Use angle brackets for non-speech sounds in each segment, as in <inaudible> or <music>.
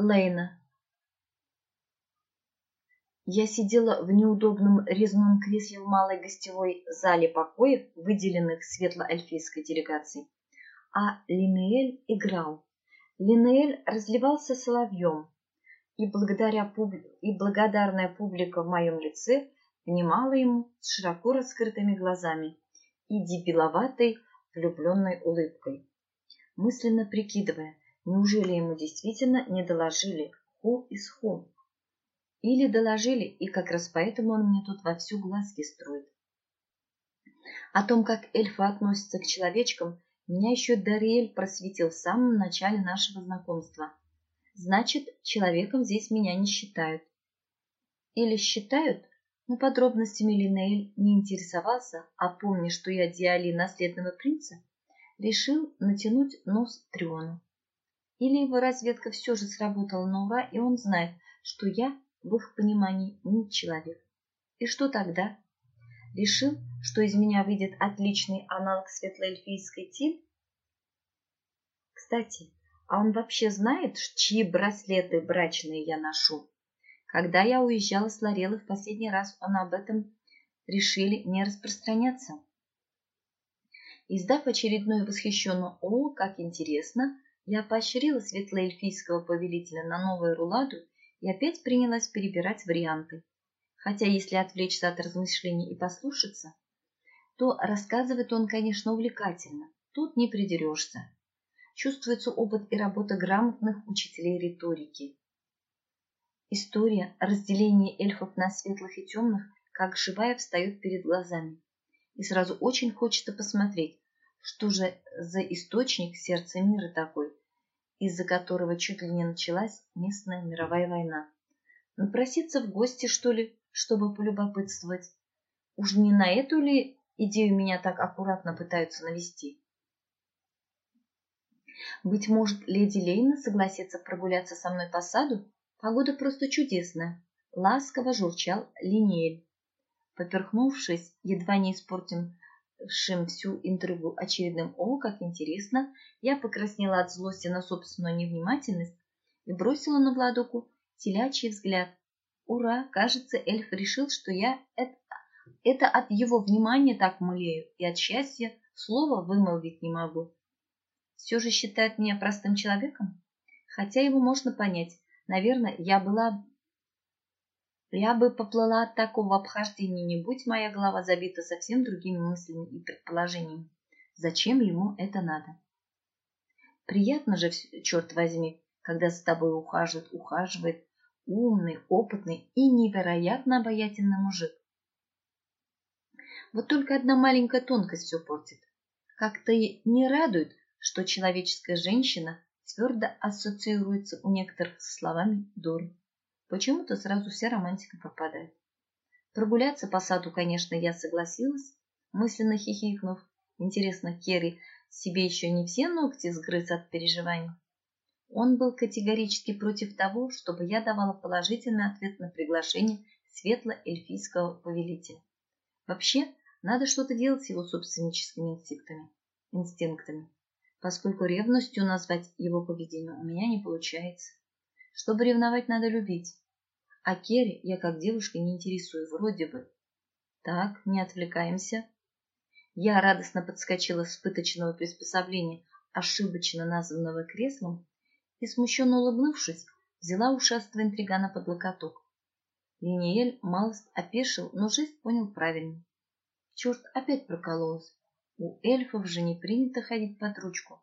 Лейна. Я сидела в неудобном резном кресле в малой гостевой зале покоев, выделенных светло-эльфийской делегацией, а Линеэль играл. Линеэль разливался соловьем, и, благодаря пуб... и благодарная публика в моем лице внимала ему с широко раскрытыми глазами и дебиловатой влюбленной улыбкой, мысленно прикидывая, Неужели ему действительно не доложили ху из ху? Или доложили, и как раз поэтому он мне тут вовсю глазки строит. О том, как эльфы относятся к человечкам, меня еще Дариэль просветил в самом начале нашего знакомства. Значит, человеком здесь меня не считают. Или считают, но подробностями Линейль не интересовался, а помня, что я Диали наследного принца, решил натянуть нос Триону. Или его разведка все же сработала на ура, и он знает, что я, в их понимании, не человек. И что тогда? Решил, что из меня выйдет отличный аналог светлоэльфийской Тиль? Кстати, а он вообще знает, чьи браслеты брачные я ношу? Когда я уезжала с Лорелы в последний раз, он об этом решили не распространяться. Издав очередное восхищенное «О, как интересно!», я поощрила светлоэльфийского повелителя на новую руладу и опять принялась перебирать варианты. Хотя если отвлечься от размышлений и послушаться, то рассказывает он, конечно, увлекательно. Тут не придерешься. Чувствуется опыт и работа грамотных учителей риторики. История разделения эльфов на светлых и темных, как живая, встает перед глазами. И сразу очень хочется посмотреть, что же за источник сердца мира такой, из-за которого чуть ли не началась местная мировая война. Напроситься в гости, что ли, чтобы полюбопытствовать? Уж не на эту ли идею меня так аккуратно пытаются навести? Быть может, леди Лейна согласится прогуляться со мной по саду? Погода просто чудесная. Ласково журчал Линель. Поперхнувшись, едва не испортим шим всю интригу очередным «О, как интересно!», я покраснела от злости на собственную невнимательность и бросила на Владуку телячий взгляд. Ура! Кажется, эльф решил, что я это, это от его внимания так млею и от счастья слова вымолвить не могу. Все же считает меня простым человеком? Хотя его можно понять. Наверное, я была я бы поплыла от такого обхождения, не будь моя голова забита совсем другими мыслями и предположениями. Зачем ему это надо? Приятно же, черт возьми, когда с тобой ухаживает, ухаживает умный, опытный и невероятно обаятельный мужик. Вот только одна маленькая тонкость все портит. Как-то не радует, что человеческая женщина твердо ассоциируется у некоторых со словами «дур». Почему-то сразу вся романтика пропадает. Прогуляться по саду, конечно, я согласилась, мысленно хихикнув. Интересно, Керри себе еще не все ногти сгрыз от переживаний? Он был категорически против того, чтобы я давала положительный ответ на приглашение светло-эльфийского повелителя. Вообще, надо что-то делать с его собственническими инстинктами, инстинктами, поскольку ревностью назвать его поведение у меня не получается. Чтобы ревновать, надо любить. А Керри я как девушка не интересую, вроде бы. Так, не отвлекаемся. Я радостно подскочила с пыточного приспособления, ошибочно названного креслом, и, смущенно улыбнувшись, взяла ушастого интригана под локоток. Линиэль малость опешил, но жест понял правильно. Черт, опять прокололась. У эльфов же не принято ходить под ручку.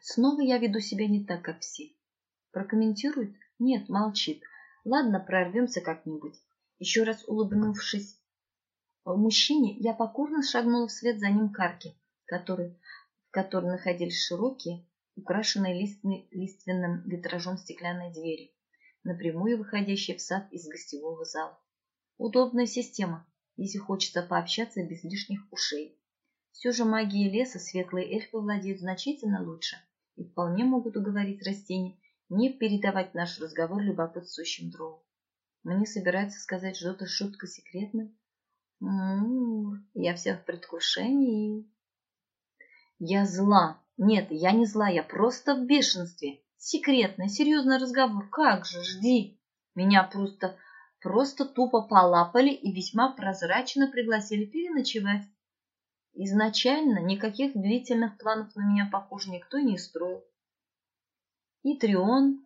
Снова я веду себя не так, как все. Прокомментирует? Нет, молчит. Ладно, прорвемся как-нибудь. Еще раз улыбнувшись мужчине, я покорно шагнула вслед за ним к арке, который, в которой находились широкие, украшенные листный, лиственным витражом стеклянной двери, напрямую выходящие в сад из гостевого зала. Удобная система, если хочется пообщаться без лишних ушей. Все же магией леса светлые эльфы владеют значительно лучше и вполне могут уговорить растения не передавать наш разговор любопытствующим дрову. Мне собирается сказать что-то шутка секретное. М-м-м, я вся в предвкушении. Я зла. Нет, я не зла, я просто в бешенстве. Секретный, серьезный разговор. Как же, жди. Меня просто, просто тупо полапали и весьма прозрачно пригласили переночевать. Изначально никаких длительных планов на меня, похоже, никто не строил. И Трион,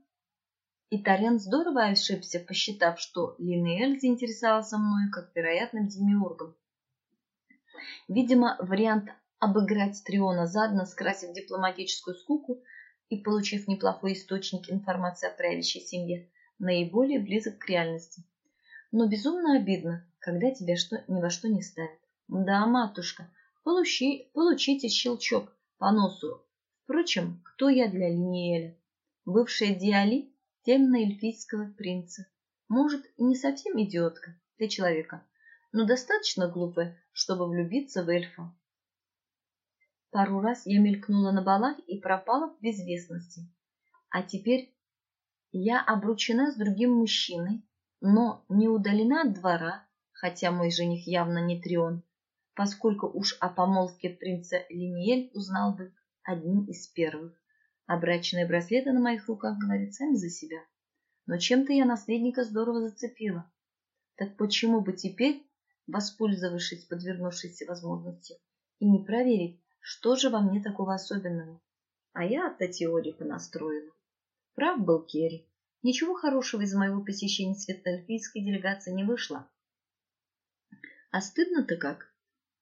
и Тарен здорово ошибся, посчитав, что Линеэль заинтересовался мною как вероятным демиургом. Видимо, вариант обыграть Триона задно, скрасив дипломатическую скуку и получив неплохой источник информации о правящей семье, наиболее близок к реальности. Но безумно обидно, когда тебя что, ни во что не ставят. Да, матушка, получи, получите щелчок по носу. Впрочем, кто я для Линиэля? Бывшая Диали темно-эльфийского принца. Может, не совсем идиотка для человека, но достаточно глупая, чтобы влюбиться в эльфа. Пару раз я мелькнула на балах и пропала в безвестности. А теперь я обручена с другим мужчиной, но не удалена от двора, хотя мой жених явно не Трион, поскольку уж о помолвке принца Линиэль узнал бы одним из первых. А брачные браслеты на моих руках говорят сами за себя. Но чем-то я наследника здорово зацепила. Так почему бы теперь, воспользовавшись подвернувшейся возможностью, и не проверить, что же во мне такого особенного? А я-то теорию настроила. Прав был Керри. Ничего хорошего из моего посещения светоэльфийской делегации не вышло. А стыдно-то как?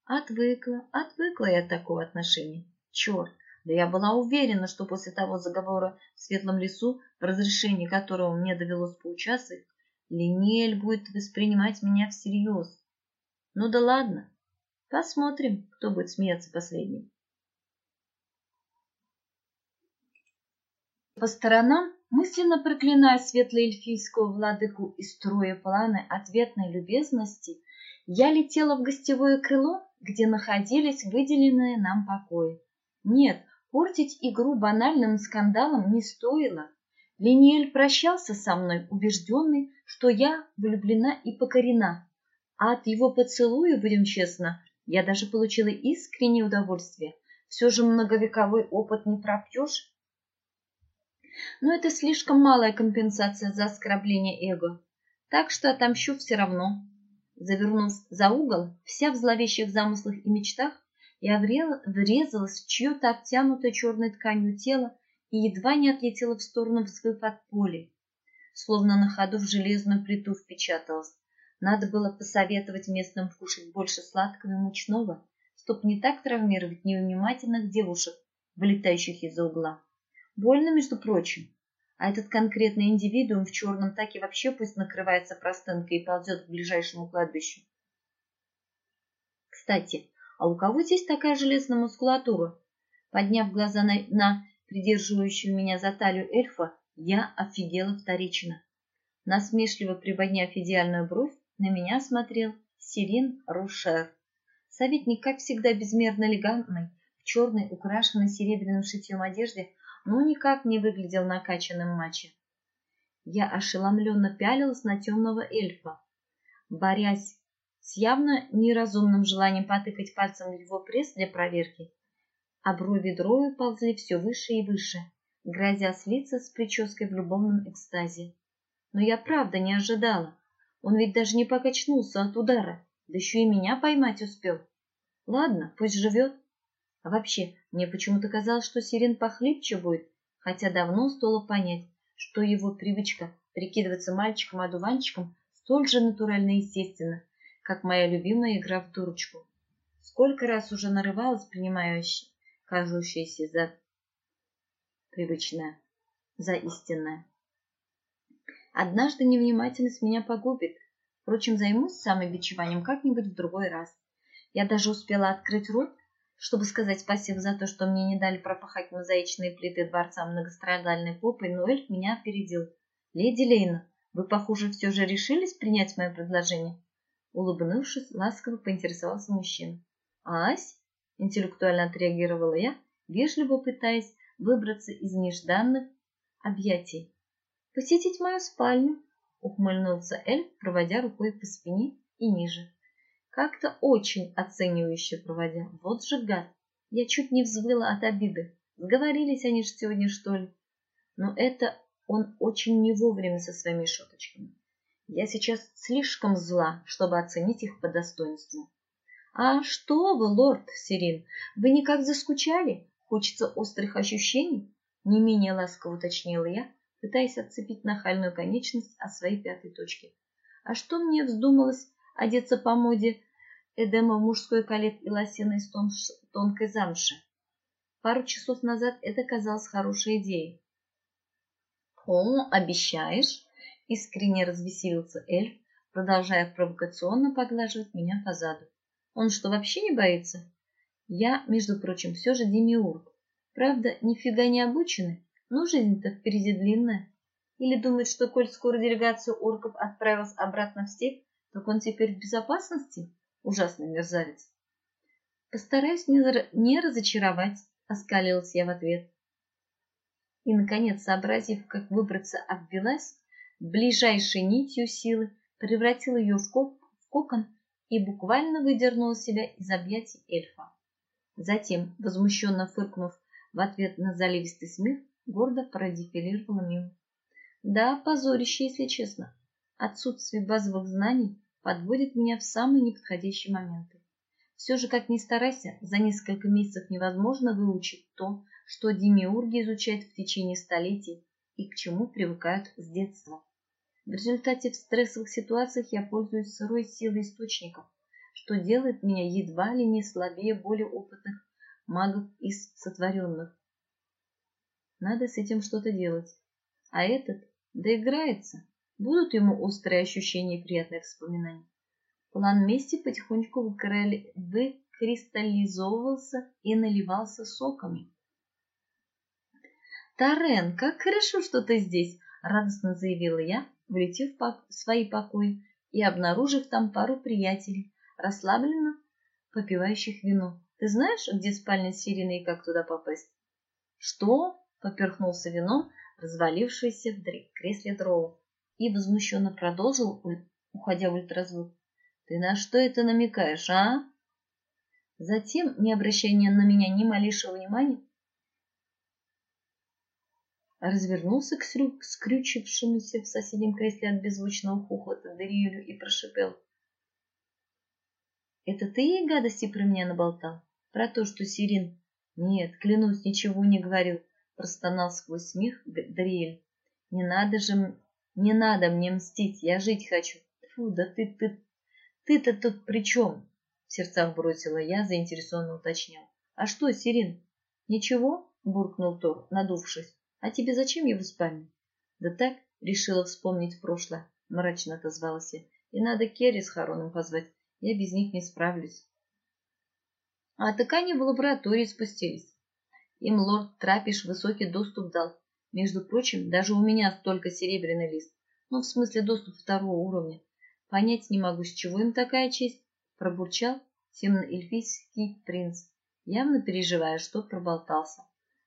Отвыкла, отвыкла я от такого отношения. Черт, да я была уверена, что после того заговора в Светлом лесу, в разрешении которого мне довелось поучаствовать, Линель будет воспринимать меня всерьез. Ну да ладно, посмотрим, кто будет смеяться последним. По сторонам, мысленно проклиная светлоэльфийского владыку и строя планы ответной любезности, я летела в гостевое крыло, где находились выделенные нам покои. Нет, Портить игру банальным скандалом не стоило. Линиэль прощался со мной, убежденный, что я влюблена и покорена. А от его поцелуя, будем честно, я даже получила искреннее удовольствие. Все же многовековой опыт не пропьешь. Но это слишком малая компенсация за оскорбление эго. Так что отомщу все равно. Завернув за угол, вся в зловещих замыслах и мечтах, я врезалась в чье-то обтянутое черной тканью тело и едва не отлетела в сторону, взвыв от поля. Словно на ходу в железную плиту впечаталась. Надо было посоветовать местным кушать больше сладкого и мучного, чтоб не так травмировать невнимательных девушек, вылетающих из-за угла. Больно, между прочим. А этот конкретный индивидуум в черном так и вообще пусть накрывается простынкой и ползет к ближайшему кладбищу. Кстати, а у кого здесь такая железная мускулатура? Подняв глаза на, на придерживающего меня за талию эльфа, я офигела вторично. Насмешливо приподняв идеальную бровь, на меня смотрел Сирин Рушер. Советник, как всегда, безмерно элегантный, в черной, украшенной серебряным шитьем одежде, но никак не выглядел накачанным мачо. Я ошеломленно пялилась на темного эльфа. Борясь с явно неразумным желанием потыкать пальцем его пресс для проверки, а брови дрою ползли все выше и выше, грозя слиться с прической в любовном экстазе. Но я правда не ожидала. Он ведь даже не покачнулся от удара, да еще и меня поймать успел. Ладно, пусть живет. А вообще, мне почему-то казалось, что Сирен похлипче будет, хотя давно стоило понять, что его привычка прикидываться мальчиком-одуванчиком столь же натурально и естественно, как моя любимая игра в дурочку. Сколько раз уже нарывалась, принимающая, кажущаяся за привычное, за истинное. Однажды невнимательность меня погубит. Впрочем, займусь самобичеванием как-нибудь в другой раз. Я даже успела открыть рот, чтобы сказать спасибо за то, что мне не дали пропахать мозаичные плиты дворца многострадальной попой, но эльф меня опередил. «Леди Лейна, вы, похоже, все же решились принять мое предложение?» Улыбнувшись, ласково поинтересовался мужчина. «Ась?» – интеллектуально отреагировала я, вежливо пытаясь выбраться из нежданных объятий. «Посетить мою спальню?» – ухмыльнулся эльф, проводя рукой по спине и ниже. Как-то очень оценивающе проводя. Вот же гад! Я чуть не взвыла от обиды. Сговорились они ж сегодня, что ли? Но это он очень не вовремя со своими шуточками. Я сейчас слишком зла, чтобы оценить их по достоинству. «А что вы, лорд Сирин, вы никак заскучали? Хочется острых ощущений?» Не менее ласково уточнила я, пытаясь отцепить нахальную конечность от своей пятой точки. «А что мне вздумалось одеться по моде Эдема мужской калет и лосины из тонкой замши?» Пару часов назад это казалось хорошей идеей. «О, обещаешь?» — искренне развеселился эльф, продолжая провокационно поглаживать меня по заду. «Он что, вообще не боится?» «Я, между прочим, все же демиург. Правда, нифига не обученный, но жизнь-то впереди длинная. Или думает, что коль скоро делегацию орков отправилась обратно в степь, так он теперь в безопасности? Ужасный мерзавец!» «Постараюсь не разочаровать», — оскалилась я в ответ и, наконец, сообразив, как выбраться, обвелась ближайшей нитью силы, превратила ее в, коп, в кокон и буквально выдернула себя из объятий эльфа. Затем, возмущенно фыркнув в ответ на заливистый смех, гордо продефилировала мимо. Да, позорище, если честно. Отсутствие базовых знаний подводит меня в самые неподходящие моменты. Все же, как ни старайся, за несколько месяцев невозможно выучить то, что демиурги изучают в течение столетий и к чему привыкают с детства. В результате в стрессовых ситуациях я пользуюсь сырой силой источников, что делает меня едва ли не слабее более опытных магов из сотворенных. Надо с этим что-то делать. А этот доиграется. Будут ему острые ощущения и приятные воспоминания. План мести потихоньку выкристаллизовывался и наливался соками. «Тарен, как хорошо, что ты здесь!» — радостно заявила я, влетев в свои покои и обнаружив там пару приятелей, расслабленно попивающих вино. «Ты знаешь, где спальня Сирины и как туда попасть?» «Что?» — поперхнулся вином, развалившийся в кресле дроу, и возмущенно продолжил, уходя в ультразвук. «Ты на что это намекаешь, а?» Затем, не обращая на меня ни малейшего внимания, развернулся к скрючившемуся в соседнем кресле от беззвучного хохота Дариэлю и прошипел. «Это ты ей гадости про меня наболтал? Про то, что Сирин...» «Нет, клянусь, ничего не говорил», — простонал сквозь смех Дариэль. «Не надо же... Не надо мне мстить, я жить хочу. Фу, да ты... ты... Ты-то тут при чем?» В сердцах бросила я, заинтересованно уточнял. «А что, Сирин?» «Ничего?» — буркнул Тор, надувшись. А тебе зачем его спальня? Да так, решила вспомнить прошлое, мрачно отозвалась я. И надо Керри с Хароном позвать, я без них не справлюсь. А так они в лаборатории спустились. Им лорд Трапиш высокий доступ дал. Между прочим, даже у меня столько серебряный лист. Ну, в смысле, доступ второго уровня. Понять не могу, с чего им такая честь. Пробурчал темно-эльфийский принц, явно переживая, что проболтался.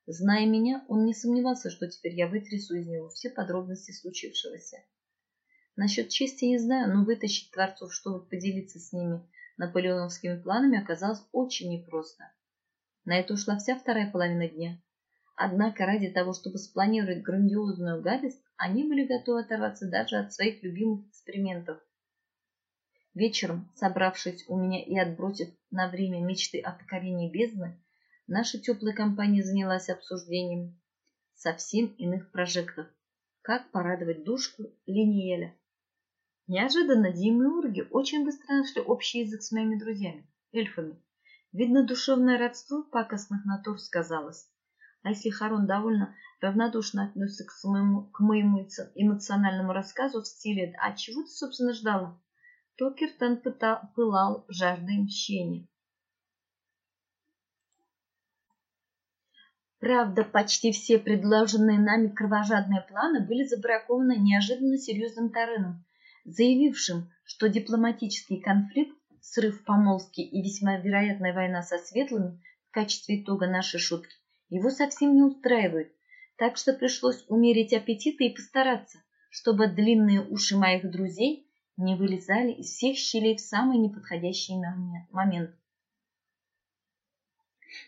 Зная меня, он не сомневался, что теперь я вытрясу из него все подробности случившегося. Насчет чести не знаю, но вытащить творцов, чтобы поделиться с ними наполеоновскими планами, оказалось очень непросто. На это ушла вся вторая половина дня. Однако ради того, чтобы спланировать грандиозную гадость, они были готовы оторваться даже от своих любимых экспериментов. Вечером, собравшись у меня и отбросив на время мечты о покорении бездны, наша теплая компания занялась обсуждением совсем иных прожектов. Как порадовать душку Линиеля. Неожиданно Дима и Урги очень быстро нашли общий язык с моими друзьями, эльфами. Видно, душевное родство пакостных натур сказалось. А если Харон довольно равнодушно относится к, своему, к моему эмоциональному рассказу в стиле «А чего ты, собственно, ждала?», то Киртан пытал, пылал жаждой мщения. Правда, почти все предложенные нами кровожадные планы были забракованы неожиданно серьезным Тареном, заявившим, что дипломатический конфликт, срыв помолвки и весьма вероятная война со светлыми в качестве итога нашей шутки его совсем не устраивают, так что пришлось умерить аппетиты и постараться, чтобы длинные уши моих друзей не вылезали из всех щелей в самый неподходящий момент.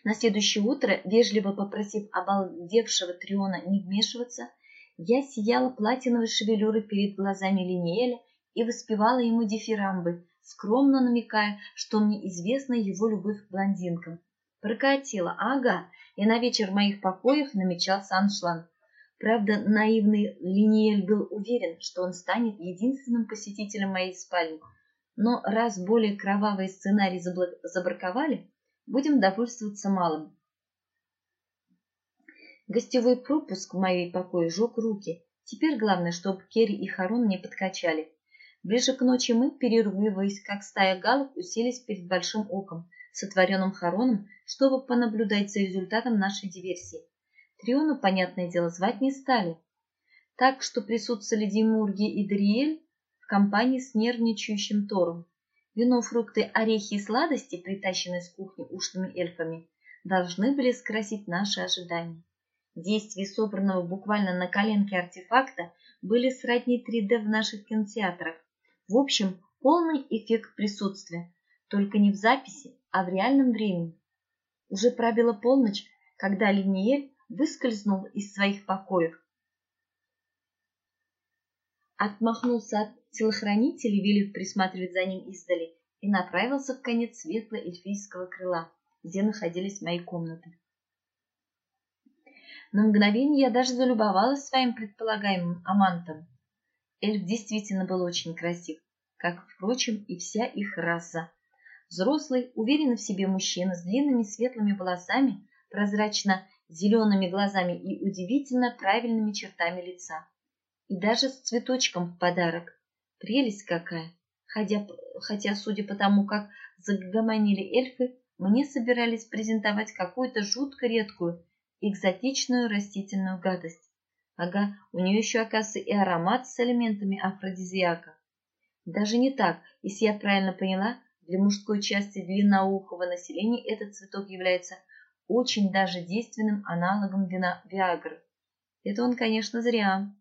На следующее утро, вежливо попросив обалдевшего Триона не вмешиваться, я сияла платиновой шевелюрой перед глазами Линиэля и воспевала ему дифирамбы, скромно намекая, что мне известна его любовь к блондинкам. Прокатила, ага, и на вечер в моих покоях намечался аншлаг. Правда, наивный Линиэль был уверен, что он станет единственным посетителем моей спальни. Но раз более кровавый сценарий забраковали, будем довольствоваться малым. Гостевой пропуск в моей покое жег руки. Теперь главное, чтобы Керри и Харон не подкачали. Ближе к ночи мы, переругиваясь, как стая галок, уселись перед большим оком, сотворенным Хароном, чтобы понаблюдать за результатом нашей диверсии. Триону, понятное дело, звать не стали. Так что присутствовали Димурги и Дриэль в компании с нервничающим Тором. Вино, фрукты, орехи и сладости, притащенные с кухни ушлыми эльфами, должны были скрасить наши ожидания. Действия собранного буквально на коленке артефакта были сродни 3D в наших кинотеатрах. В общем, полный эффект присутствия, только не в записи, а в реальном времени. Уже пробила полночь, когда Линиель выскользнул из своих покоев. Отмахнулся от телохранителей, велев присматривать за ним издали, и направился в конец светло-эльфийского крыла, где находились мои комнаты. На мгновение я даже залюбовалась своим предполагаемым амантом. Эльф действительно был очень красив, как, впрочем, и вся их раса. Взрослый, уверенный в себе мужчина с длинными светлыми волосами, прозрачно-зелеными глазами и удивительно правильными чертами лица. И даже с цветочком в подарок. Прелесть какая! Хотя, хотя судя по тому, как загомонили эльфы, мне собирались презентовать какую-то жутко редкую, экзотичную растительную гадость. Ага, у нее еще, оказывается, и аромат с элементами афродизиака. Даже не так, если я правильно поняла, для мужской части длинноухого населения этот цветок является очень даже действенным аналогом вина Виагры. Это он, конечно, зря.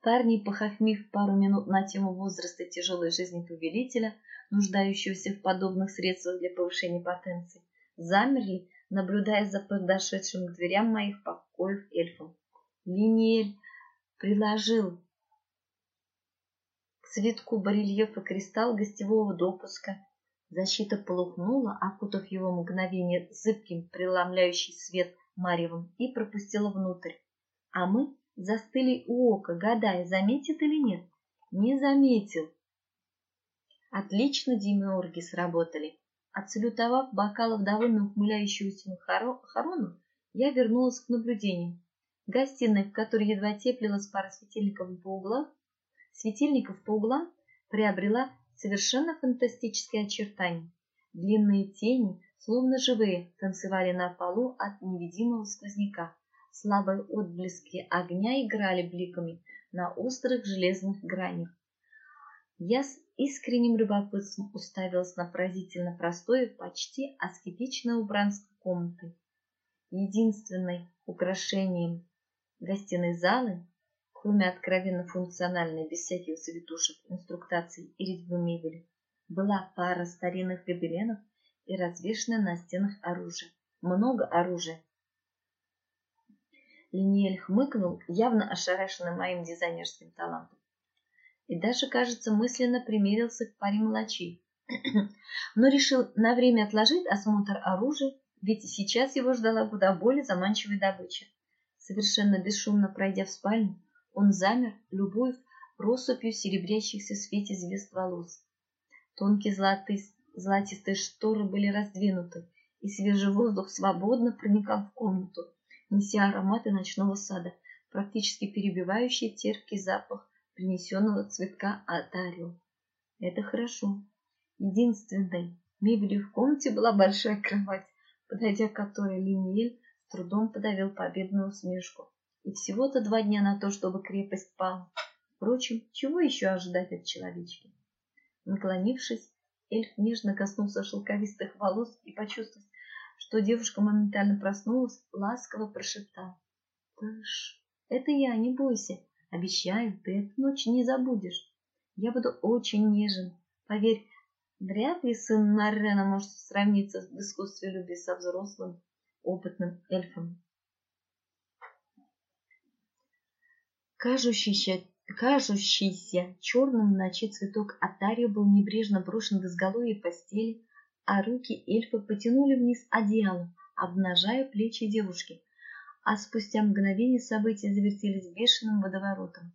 Парни, похохмив пару минут на тему возраста тяжелой жизни повелителя, нуждающегося в подобных средствах для повышения потенции, замерли, наблюдая за подошедшим к дверям моих покоев эльфом. Линиэль приложил цветку барельефа кристалл гостевого допуска. Защита полухнула, окутав его мгновение зыбким, преломляющий свет маревом, и пропустила внутрь. А мы застыли у ока, гадая, заметит или нет. Не заметил. Отлично демиурги сработали. Отсалютовав бокалов довольно ухмыляющегося Харону, я вернулась к наблюдениям. Гостиная, в которой едва теплилась пара светильников по углам, светильников по углам приобрела совершенно фантастические очертания. Длинные тени, словно живые, танцевали на полу от невидимого сквозняка. Слабые отблески огня играли бликами на острых железных гранях. Я с искренним любопытством уставилась на поразительно простое, почти аскетичное убранство комнаты. Единственным украшением гостиной залы кроме откровенно функциональной, без всяких завитушек, инструктаций и резьбы мебели, была пара старинных гобеленов и развешенное на стенах оружие. Много оружия. Линиэль хмыкнул, явно ошарашенный моим дизайнерским талантом. И даже, кажется, мысленно примерился к паре мелочей. <clears throat> Но решил на время отложить осмотр оружия, ведь сейчас его ждала куда более заманчивая добыча. Совершенно бесшумно пройдя в спальню, он замер, любуясь россыпью серебрящихся в свете звезд волос. Тонкие золотые, золотистые шторы были раздвинуты, и свежий воздух свободно проникал в комнату, неся ароматы ночного сада, практически перебивающий терпкий запах принесенного цветка от Арио. Это хорошо. Единственной мебелью в комнате была большая кровать, подойдя к которой Линиэль с трудом подавил победную усмешку. И всего-то два дня на то, чтобы крепость пала. Впрочем, чего еще ожидать от человечки? Наклонившись, эльф нежно коснулся шелковистых волос и, почувствовав, что девушка моментально проснулась, ласково прошептал. «Тыш, это я, не бойся. Обещаю, ты эту ночь не забудешь. Я буду очень нежен. Поверь, Вряд ли сын Наррена может сравниться в искусстве любви со взрослым, опытным эльфом. Кажущийся, кажущийся черным в ночи цветок Атарию был небрежно брошен в изголовье постели, а руки эльфа потянули вниз одеяло, обнажая плечи девушки, а спустя мгновение события завертелись бешеным водоворотом.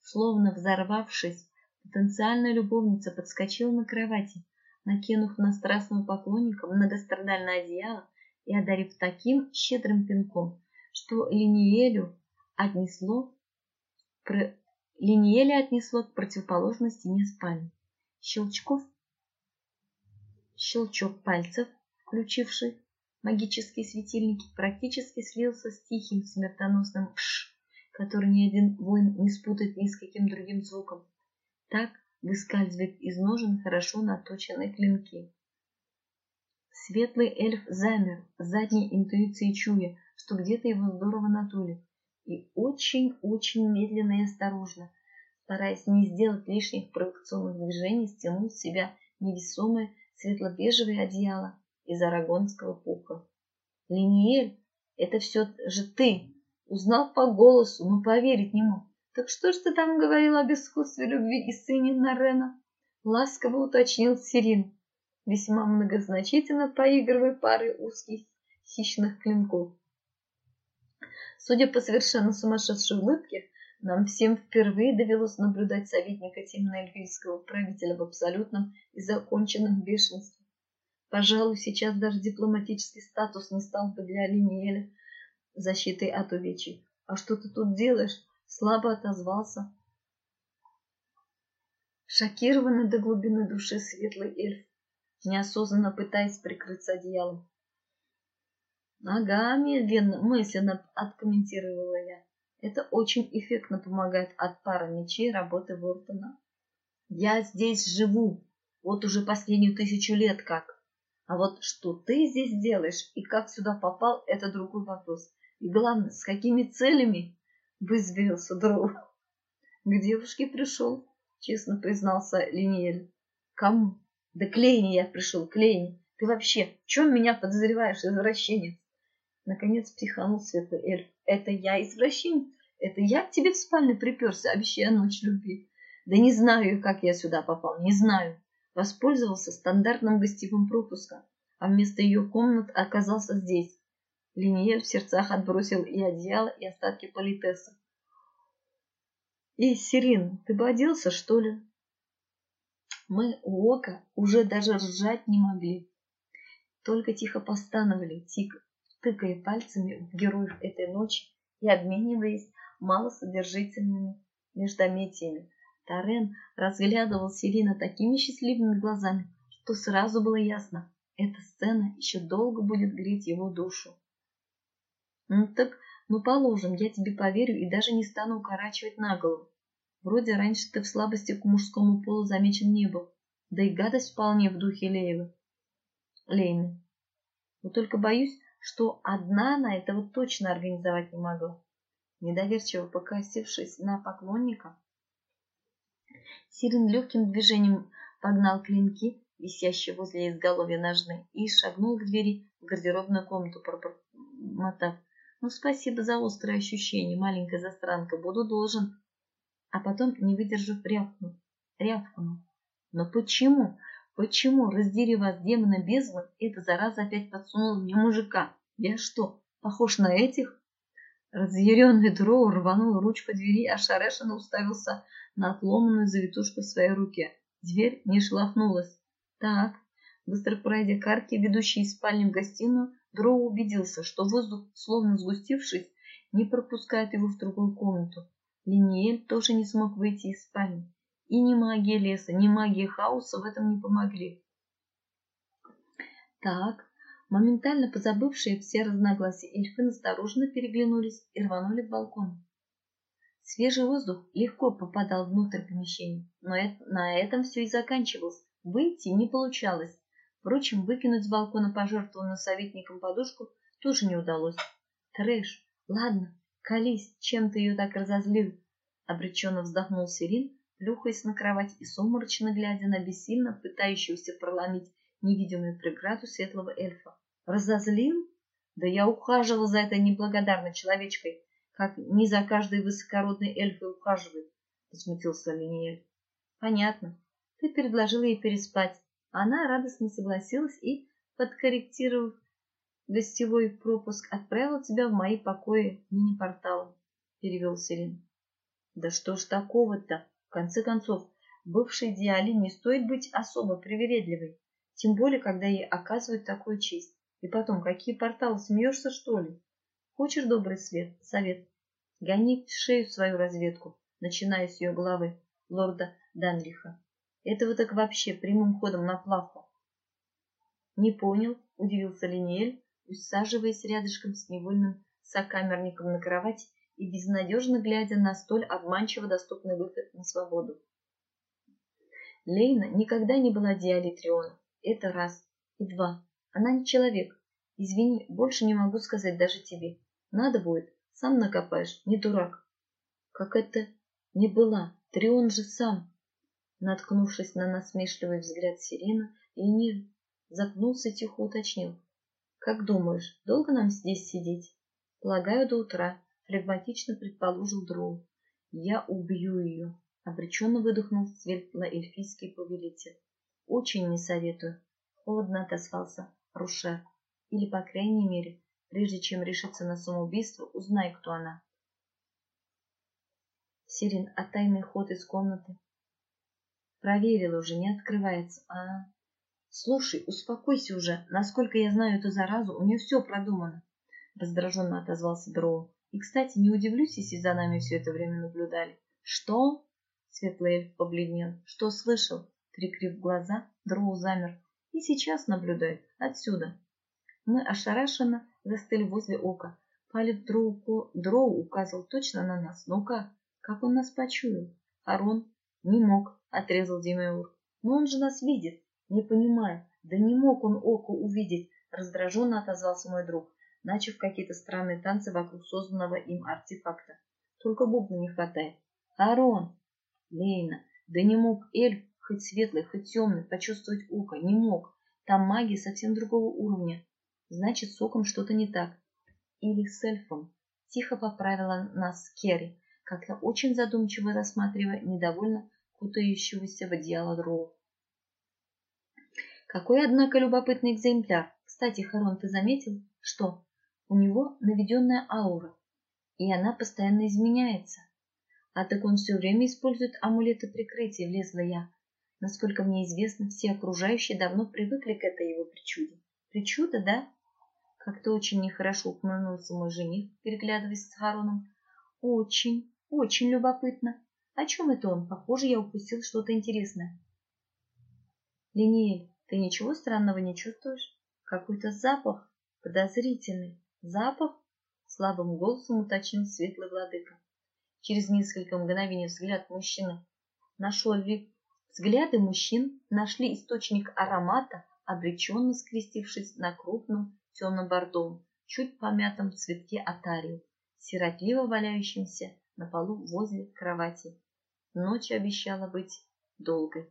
Словно взорвавшись, потенциальная любовница подскочила на кровати, накинув на страстного поклонника многострадальное одеяло и одарив таким щедрым пинком, что Линиелю отнесло. Линиеля отнесло к противоположной стене спальни. Щелчков, щелчок пальцев, включивший магические светильники, практически слился с тихим смертоносным «ш», который ни один воин не спутает ни с каким другим звуком. Так выскальзывает из ножен хорошо наточенные клинки. Светлый эльф замер, задней интуицией чуя, что где-то его здорово натулит, и очень-очень медленно и осторожно, стараясь не сделать лишних провокационных движений, стянул с себя невесомое светло-бежевое одеяло из арагонского пуха. Линиель, это все же ты, узнал по голосу, но поверить не мог. Так что ж ты там говорил об искусстве любви и сыне Нарена? Ласково уточнил Сирин, весьма многозначительно поигрывая парой узких хищных клинков. Судя по совершенно сумасшедшей улыбке, нам всем впервые довелось наблюдать советника темно-эльфийского правителя в абсолютном и законченном бешенстве. Пожалуй, сейчас даже дипломатический статус не стал бы для Линиэля защитой от увечий. А что ты тут делаешь? Слабо отозвался. Шокированный до глубины души светлый эльф, неосознанно пытаясь прикрыться одеялом. Медленно, мысленно откомментировала я. Это очень эффектно помогает от пары мечей работы Вортона. Я здесь живу, вот уже последнюю тысячу лет как. А вот что ты здесь делаешь и как сюда попал, это другой вопрос. И главное, с какими целями вызверился друг. К девушке пришел, честно признался Линиэль. Кому? Да к Лене я пришел, к Лене. Ты вообще, в чем меня подозреваешь, извращенец? Наконец психанул светлый эльф. Это я извращенец? Это я к тебе в спальню приперся, обещая ночь любви? Да не знаю, как я сюда попал, не знаю воспользовался стандартным гостевым пропуском, а вместо ее комнат оказался здесь. Линиель в сердцах отбросил и одеяло, и остатки политесса. «Эй, Сирин, ты бы оделся, что ли?» Мы у Ока уже даже ржать не могли. Только тихо постановали, тик, тыкая пальцами в героев этой ночи и обмениваясь малосодержительными междометиями, Тарен разглядывал Селина такими счастливыми глазами, что сразу было ясно, эта сцена еще долго будет греть его душу. Ну так, ну положим, я тебе поверю и даже не стану укорачивать на голову. Вроде раньше ты в слабости к мужскому полу замечен не был, да и гадость вполне в духе Лейлы. Лейны. Но только боюсь, что одна она этого точно организовать не могла. Недоверчиво покосившись на поклонника, Сирин легким движением погнал клинки, висящие возле изголовья ножны, и шагнул к двери в гардеробную комнату, промотав. «Ну, спасибо за острое ощущение, маленькая застранка, буду должен». А потом, не выдержав, рявкнул. Рявкнул. «Но почему? Почему, раздери вас, демона бездны, эта зараза опять подсунула мне мужика? Я что, похож на этих?» Разъяренный дроу рванул ручку двери, а Шарешина уставился на отломанную завитушку в своей руке. Дверь не шелохнулась. Так, быстро пройдя к арке, из спальни в гостиную, Дроу убедился, что воздух, словно сгустившись, не пропускает его в другую комнату. Линиэль тоже не смог выйти из спальни. И ни магия леса, ни магия хаоса в этом не помогли. Так, моментально позабывшие все разногласия эльфы настороженно переглянулись и рванули к балкону. Свежий воздух легко попадал внутрь помещения, но это, на этом все и заканчивалось. Выйти не получалось. Впрочем, выкинуть с балкона пожертвованную советником подушку тоже не удалось. Трэш, ладно, колись, чем ты ее так разозлил? Обреченно вздохнул Сирин, плюхаясь на кровать и сумрачно глядя на бессильно пытающегося проломить невидимую преграду светлого эльфа. Разозлил? Да я ухаживал за этой неблагодарной человечкой, как не за каждой высокородной эльфой ухаживает, — возмутился Линиэль. — Понятно. Ты предложил ей переспать. Она радостно согласилась и, подкорректировав гостевой пропуск, отправила тебя в мои покои мини-порталом, — перевел Селин. — Да что ж такого-то? Конце концов, бывшей Диали не стоит быть особо привередливой, тем более, когда ей оказывают такую честь. И потом, какие порталы, смеешься, что ли? Хочешь добрый свет, совет? Гони в шею свою разведку, начиная с ее головы, лорда Данлиха. Этого так вообще прямым ходом на плаху. Не понял, удивился Линиэль, усаживаясь рядышком с невольным сокамерником на кровать и безнадежно глядя на столь обманчиво доступный выход на свободу. Лейна никогда не была диалитриона. Это раз. И два. Она не человек. Извини, больше не могу сказать даже тебе. Надо будет, сам накопаешь, не дурак. Как это не была, Трион же сам. Наткнувшись на насмешливый взгляд Сирена, Линир запнулся и тихо уточнил. Как думаешь, долго нам здесь сидеть? Полагаю, до утра, флегматично предположил Дроу. Я убью ее, обреченно выдохнул светло-эльфийский повелитель. Очень не советую, холодно отозвался Рушер. Или, по крайней мере, Прежде чем решиться на самоубийство, узнай, кто она. Сирин, а тайный ход из комнаты? Проверила уже, не открывается. А, слушай, успокойся уже. Насколько я знаю эту заразу, у нее все продумано. Раздраженно отозвался Дроу. И, кстати, не удивлюсь, если за нами все это время наблюдали. Что? Светлый эльф побледнел. Что слышал? Прикрив глаза, Дроу замер. И сейчас наблюдает. Отсюда. Мы ошарашенно застыли возле ока. Палец Дроу, Дроу указывал точно на нас. Ну как? Как он нас почуял? Арон не мог, отрезал Демеур. Но он же нас видит. Не понимаю. Да не мог он око увидеть, раздраженно отозвался мой друг, начав какие-то странные танцы вокруг созданного им артефакта. Только бубна не хватает. Арон! Лейна, да не мог эльф, хоть светлый, хоть темный, почувствовать око. Не мог. Там магия совсем другого уровня. Значит, с соком что-то не так. Или с эльфом. Тихо поправила нас Керри, как-то очень задумчиво рассматривая недовольно кутающегося в одеяло дроу. Какой, однако, любопытный экземпляр. Кстати, Харон, ты заметил, что у него наведенная аура, и она постоянно изменяется. А так он все время использует амулеты прикрытия, влезла я. Насколько мне известно, все окружающие давно привыкли к этой его причуде. Причуда, да? Как-то очень нехорошо ухмыльнулся мой жених, переглядываясь с Хароном. Очень, очень любопытно. О чем это он? Похоже, я упустил что-то интересное. Линиэль, ты ничего странного не чувствуешь? Какой-то запах, подозрительный. Запах? Слабым голосом уточнил светлый владыка. Через несколько мгновений взгляд мужчины нашел ли... Взгляды мужчин нашли источник аромата, обреченно скрестившись на крупном темно-бордовом, чуть помятом цветке атарии, сиротливо валяющемся на полу возле кровати. Ночь обещала быть долгой.